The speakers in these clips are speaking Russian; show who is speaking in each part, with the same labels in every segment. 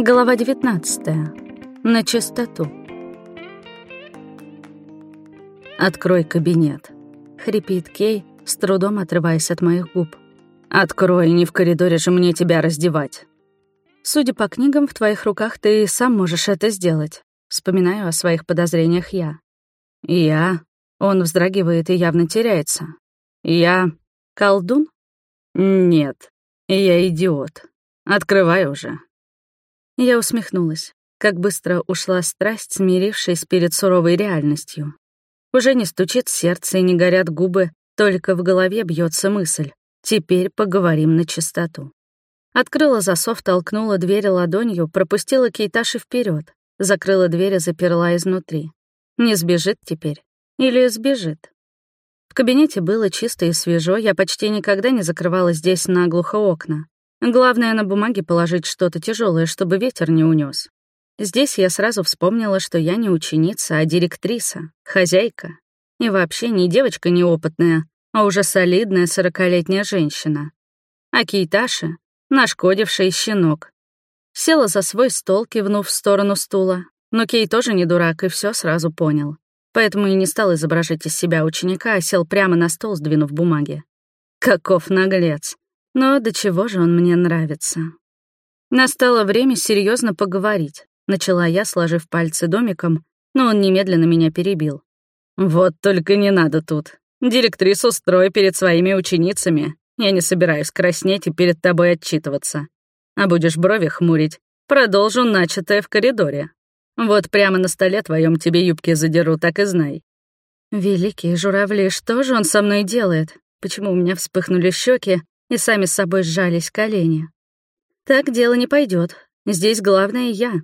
Speaker 1: Глава 19. На чистоту. «Открой кабинет», — хрипит Кей, с трудом отрываясь от моих губ. «Открой, не в коридоре же мне тебя раздевать». «Судя по книгам, в твоих руках ты сам можешь это сделать», — вспоминаю о своих подозрениях я. «Я?» — он вздрагивает и явно теряется. «Я колдун?» «Нет, я идиот. Открывай уже». Я усмехнулась. Как быстро ушла страсть, смирившись перед суровой реальностью. Уже не стучит сердце и не горят губы, только в голове бьется мысль. Теперь поговорим на чистоту. Открыла засов, толкнула дверь ладонью, пропустила Кейташи вперед, закрыла дверь и заперла изнутри. Не сбежит теперь. Или сбежит. В кабинете было чисто и свежо, я почти никогда не закрывала здесь наглухо окна. Главное на бумаге положить что-то тяжелое, чтобы ветер не унес. Здесь я сразу вспомнила, что я не ученица, а директриса, хозяйка. И вообще не девочка неопытная, а уже солидная сорокалетняя женщина. А Кейташа — нашкодивший щенок. Села за свой стол, кивнув в сторону стула. Но Кей тоже не дурак и все сразу понял. Поэтому и не стал изображать из себя ученика, а сел прямо на стол, сдвинув бумаги. Каков наглец. Но до чего же он мне нравится? Настало время серьезно поговорить. Начала я, сложив пальцы домиком, но он немедленно меня перебил. «Вот только не надо тут. Директрису строй перед своими ученицами. Я не собираюсь краснеть и перед тобой отчитываться. А будешь брови хмурить, продолжу начатое в коридоре. Вот прямо на столе твоем тебе юбки задеру, так и знай». «Великие журавли, что же он со мной делает? Почему у меня вспыхнули щеки, и сами с собой сжались колени. Так дело не пойдет. Здесь главное я.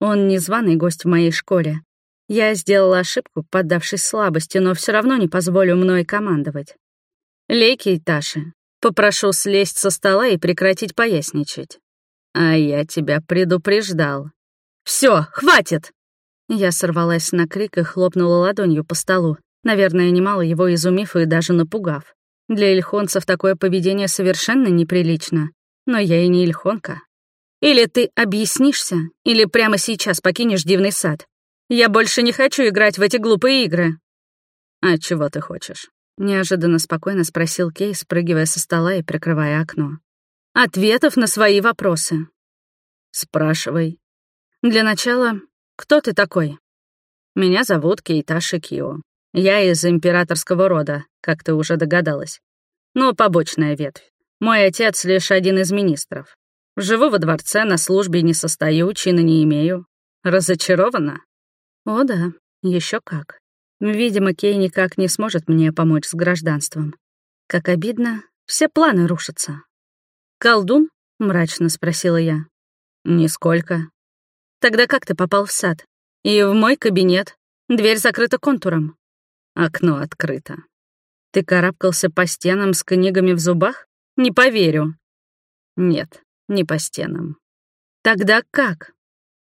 Speaker 1: Он незваный гость в моей школе. Я сделала ошибку, поддавшись слабости, но все равно не позволю мной командовать. Лейки и Таши, попрошу слезть со стола и прекратить поясничать. А я тебя предупреждал. Все, хватит! Я сорвалась на крик и хлопнула ладонью по столу, наверное, немало его изумив и даже напугав. Для ильхонцев такое поведение совершенно неприлично. Но я и не ильхонка. Или ты объяснишься, или прямо сейчас покинешь дивный сад. Я больше не хочу играть в эти глупые игры. А чего ты хочешь? Неожиданно спокойно спросил Кей, спрыгивая со стола и прикрывая окно. Ответов на свои вопросы. Спрашивай. Для начала, кто ты такой? Меня зовут Кейташи Кио. Я из императорского рода, как ты уже догадалась. Но побочная ветвь. Мой отец лишь один из министров. Живу во дворце, на службе не состою, чина не имею. Разочарована? О да, еще как. Видимо, Кей никак не сможет мне помочь с гражданством. Как обидно, все планы рушатся. «Колдун?» — мрачно спросила я. «Нисколько». «Тогда как ты попал в сад? И в мой кабинет? Дверь закрыта контуром». Окно открыто. Ты карабкался по стенам с книгами в зубах? Не поверю. Нет, не по стенам. Тогда как?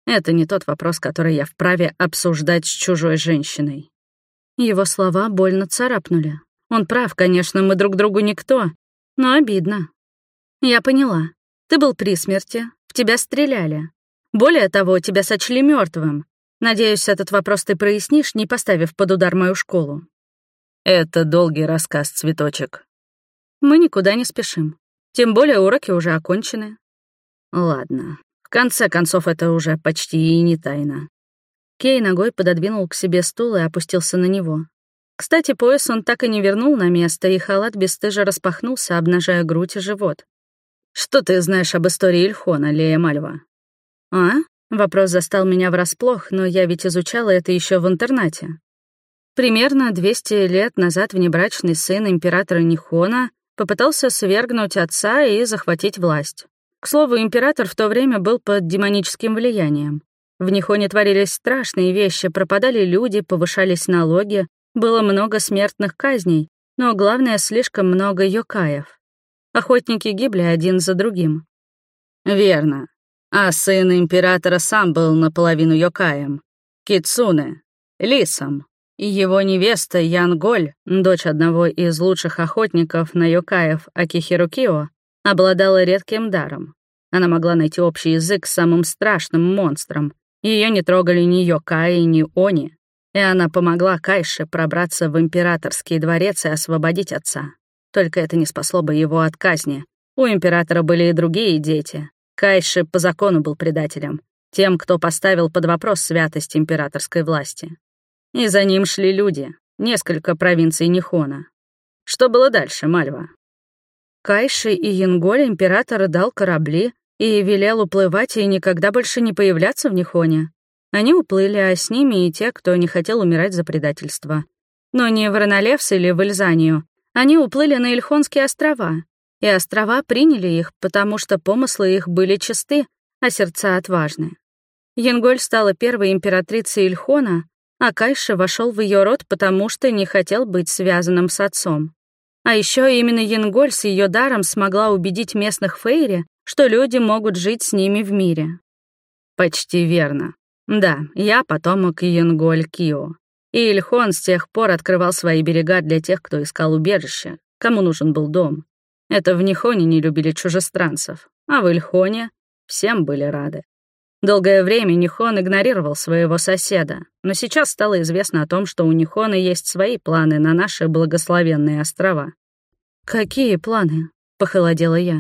Speaker 1: Это не тот вопрос, который я вправе обсуждать с чужой женщиной. Его слова больно царапнули. Он прав, конечно, мы друг другу никто, но обидно. Я поняла. Ты был при смерти, в тебя стреляли. Более того, тебя сочли мертвым. Надеюсь, этот вопрос ты прояснишь, не поставив под удар мою школу. Это долгий рассказ, цветочек. Мы никуда не спешим. Тем более уроки уже окончены. Ладно. В конце концов, это уже почти и не тайна. Кей ногой пододвинул к себе стул и опустился на него. Кстати, пояс он так и не вернул на место, и халат бесстыжо распахнулся, обнажая грудь и живот. «Что ты знаешь об истории Ильхона, Лея Мальва?» «А?» Вопрос застал меня врасплох, но я ведь изучала это еще в интернате. Примерно 200 лет назад внебрачный сын императора Нихона попытался свергнуть отца и захватить власть. К слову, император в то время был под демоническим влиянием. В Нихоне творились страшные вещи, пропадали люди, повышались налоги, было много смертных казней, но главное, слишком много йокаев. Охотники гибли один за другим. Верно. А сын императора сам был наполовину Йокаем. Кицуне, лисом. И его невеста Янголь, дочь одного из лучших охотников на Йокаев Акихирукио, обладала редким даром. Она могла найти общий язык с самым страшным монстром. Ее не трогали ни Йокаи, ни Они. И она помогла Кайше пробраться в императорский дворец и освободить отца. Только это не спасло бы его от казни. У императора были и другие дети. Кайше по закону был предателем. Тем, кто поставил под вопрос святость императорской власти. И за ним шли люди. Несколько провинций Нихона. Что было дальше, Мальва? Кайши и Янголь император дал корабли и велел уплывать и никогда больше не появляться в Нихоне. Они уплыли, а с ними и те, кто не хотел умирать за предательство. Но не в Ранолевс или в Эльзанию. Они уплыли на Ильхонские острова. И острова приняли их, потому что помыслы их были чисты, а сердца отважны. Янголь стала первой императрицей Ильхона, а Кайша вошел в ее род, потому что не хотел быть связанным с отцом. А еще именно Янголь с ее даром смогла убедить местных Фейри, что люди могут жить с ними в мире. Почти верно. Да, я потомок Янголь Кио. И Ильхон с тех пор открывал свои берега для тех, кто искал убежище, кому нужен был дом. Это в Нихоне не любили чужестранцев, а в Ильхоне всем были рады. Долгое время Нихон игнорировал своего соседа, но сейчас стало известно о том, что у Нихона есть свои планы на наши благословенные острова. «Какие планы?» — похолодела я.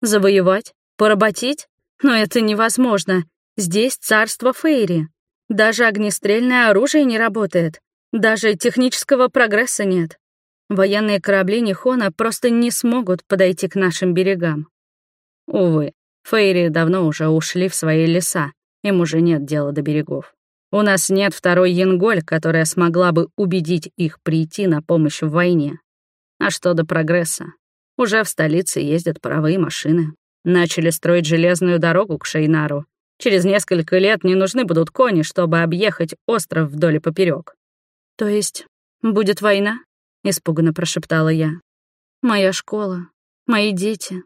Speaker 1: «Завоевать? Поработить? Но это невозможно. Здесь царство Фейри. Даже огнестрельное оружие не работает. Даже технического прогресса нет. Военные корабли Нихона просто не смогут подойти к нашим берегам. Увы, Фейри давно уже ушли в свои леса, им уже нет дела до берегов. У нас нет второй Янголь, которая смогла бы убедить их прийти на помощь в войне. А что до прогресса? Уже в столице ездят паровые машины. Начали строить железную дорогу к Шейнару. Через несколько лет не нужны будут кони, чтобы объехать остров вдоль и поперек. То есть будет война? Испуганно прошептала я. Моя школа, мои дети,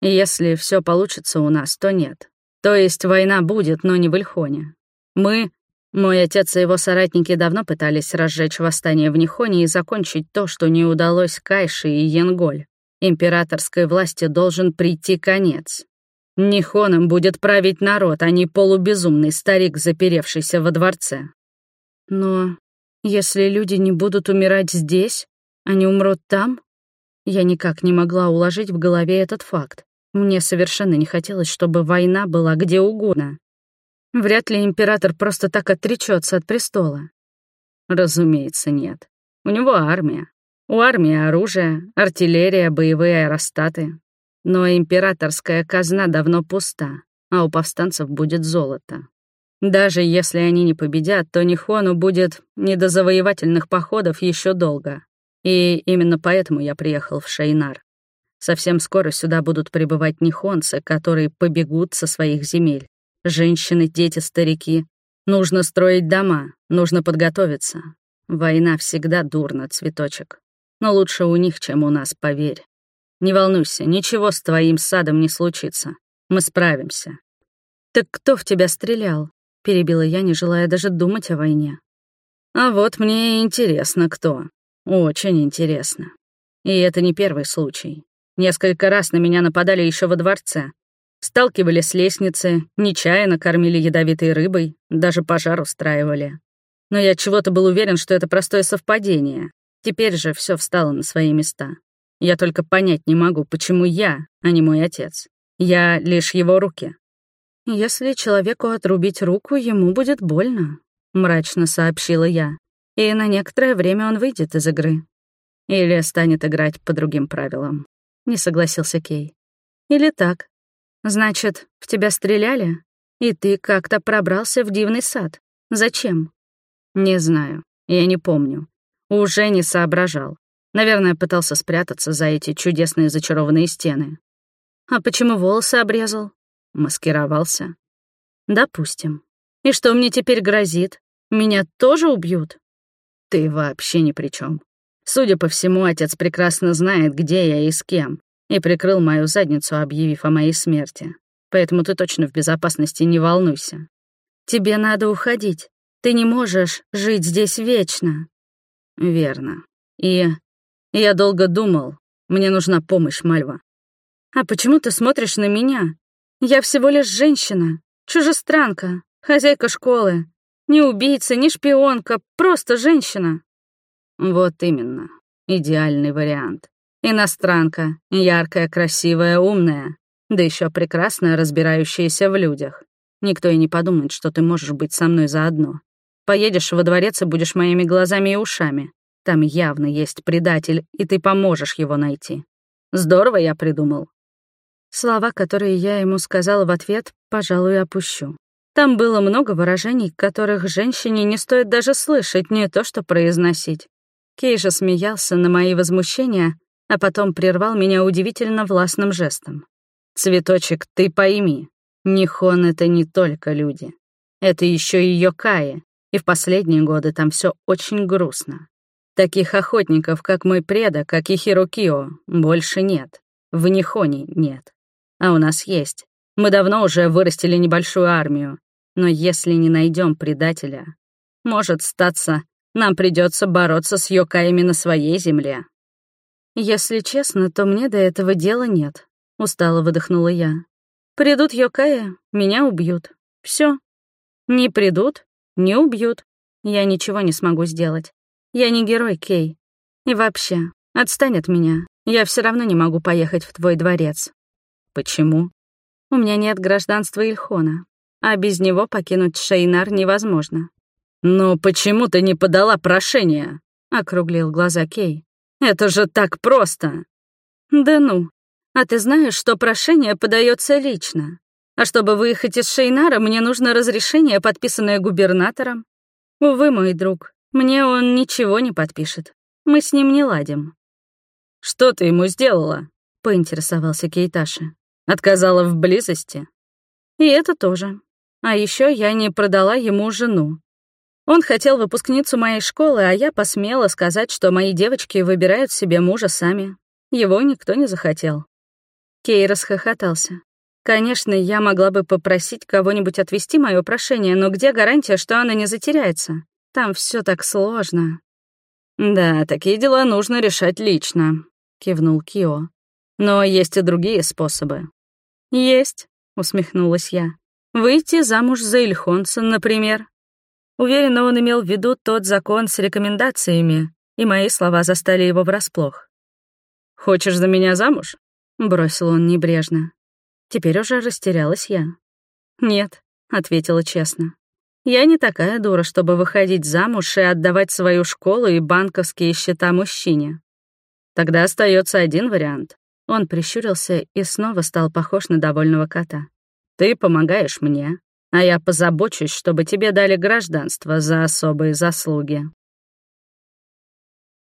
Speaker 1: если все получится у нас, то нет. То есть война будет, но не в Ильхоне. Мы, мой отец и его соратники давно пытались разжечь восстание в Нихоне и закончить то, что не удалось Кайши и Янголь. Императорской власти должен прийти конец. Нихоном будет править народ, а не полубезумный старик, заперевшийся во дворце. Но если люди не будут умирать здесь, они умрут там? Я никак не могла уложить в голове этот факт. Мне совершенно не хотелось, чтобы война была где угодно. Вряд ли император просто так отречется от престола. Разумеется, нет. У него армия. У армии оружие, артиллерия, боевые аэростаты. Но императорская казна давно пуста, а у повстанцев будет золото. Даже если они не победят, то Нихону будет не до завоевательных походов еще долго. И именно поэтому я приехал в Шейнар. Совсем скоро сюда будут прибывать нихонцы, которые побегут со своих земель. Женщины, дети, старики. Нужно строить дома, нужно подготовиться. Война всегда дурно, цветочек. Но лучше у них, чем у нас, поверь. Не волнуйся, ничего с твоим садом не случится. Мы справимся. «Так кто в тебя стрелял?» — перебила я, не желая даже думать о войне. «А вот мне интересно, кто. Очень интересно. И это не первый случай. Несколько раз на меня нападали еще во дворце. Сталкивали с лестницы, нечаянно кормили ядовитой рыбой, даже пожар устраивали. Но я чего-то был уверен, что это простое совпадение. Теперь же все встало на свои места. Я только понять не могу, почему я, а не мой отец. Я лишь его руки. Если человеку отрубить руку, ему будет больно, мрачно сообщила я и на некоторое время он выйдет из игры. Или станет играть по другим правилам. Не согласился Кей. Или так. Значит, в тебя стреляли, и ты как-то пробрался в дивный сад. Зачем? Не знаю. Я не помню. Уже не соображал. Наверное, пытался спрятаться за эти чудесные зачарованные стены. А почему волосы обрезал? Маскировался. Допустим. И что мне теперь грозит? Меня тоже убьют? Ты вообще ни при чем. Судя по всему, отец прекрасно знает, где я и с кем, и прикрыл мою задницу, объявив о моей смерти. Поэтому ты точно в безопасности, не волнуйся. Тебе надо уходить. Ты не можешь жить здесь вечно. Верно. И я долго думал. Мне нужна помощь, Мальва. А почему ты смотришь на меня? Я всего лишь женщина, чужестранка, хозяйка школы. Не убийца, не шпионка, просто женщина. Вот именно. Идеальный вариант. Иностранка, яркая, красивая, умная, да еще прекрасно разбирающаяся в людях. Никто и не подумает, что ты можешь быть со мной заодно. Поедешь во дворец и будешь моими глазами и ушами. Там явно есть предатель, и ты поможешь его найти. Здорово я придумал. Слова, которые я ему сказала в ответ, пожалуй, опущу. Там было много выражений, которых женщине не стоит даже слышать, не то что произносить. Кей же смеялся на мои возмущения, а потом прервал меня удивительно властным жестом. «Цветочек, ты пойми, Нихон — это не только люди. Это еще и Йокаи, и в последние годы там все очень грустно. Таких охотников, как мой предок, как и Хирокио, больше нет. В Нихоне нет. А у нас есть. Мы давно уже вырастили небольшую армию. Но если не найдем предателя, может статься, нам придется бороться с Йокаями на своей земле. Если честно, то мне до этого дела нет. Устало выдохнула я. Придут Йокаи, меня убьют. Все. Не придут, не убьют. Я ничего не смогу сделать. Я не герой, Кей. И вообще, отстань от меня. Я все равно не могу поехать в твой дворец. Почему? У меня нет гражданства Ильхона, а без него покинуть Шейнар невозможно. «Но почему ты не подала прошение?» — округлил глаза Кей. «Это же так просто!» «Да ну, а ты знаешь, что прошение подается лично. А чтобы выехать из Шейнара, мне нужно разрешение, подписанное губернатором. Увы, мой друг, мне он ничего не подпишет. Мы с ним не ладим». «Что ты ему сделала?» — поинтересовался Кейташи. Отказала в близости. И это тоже. А еще я не продала ему жену. Он хотел выпускницу моей школы, а я посмела сказать, что мои девочки выбирают себе мужа сами. Его никто не захотел. Кей расхохотался. Конечно, я могла бы попросить кого-нибудь отвести мое прошение, но где гарантия, что она не затеряется? Там все так сложно. Да, такие дела нужно решать лично, кивнул Кио. Но есть и другие способы. «Есть», — усмехнулась я. «Выйти замуж за Ильхонца, например». Уверена, он имел в виду тот закон с рекомендациями, и мои слова застали его врасплох. «Хочешь за меня замуж?» — бросил он небрежно. Теперь уже растерялась я. «Нет», — ответила честно. «Я не такая дура, чтобы выходить замуж и отдавать свою школу и банковские счета мужчине. Тогда остается один вариант. Он прищурился и снова стал похож на довольного кота. «Ты помогаешь мне, а я позабочусь, чтобы тебе дали гражданство за особые заслуги».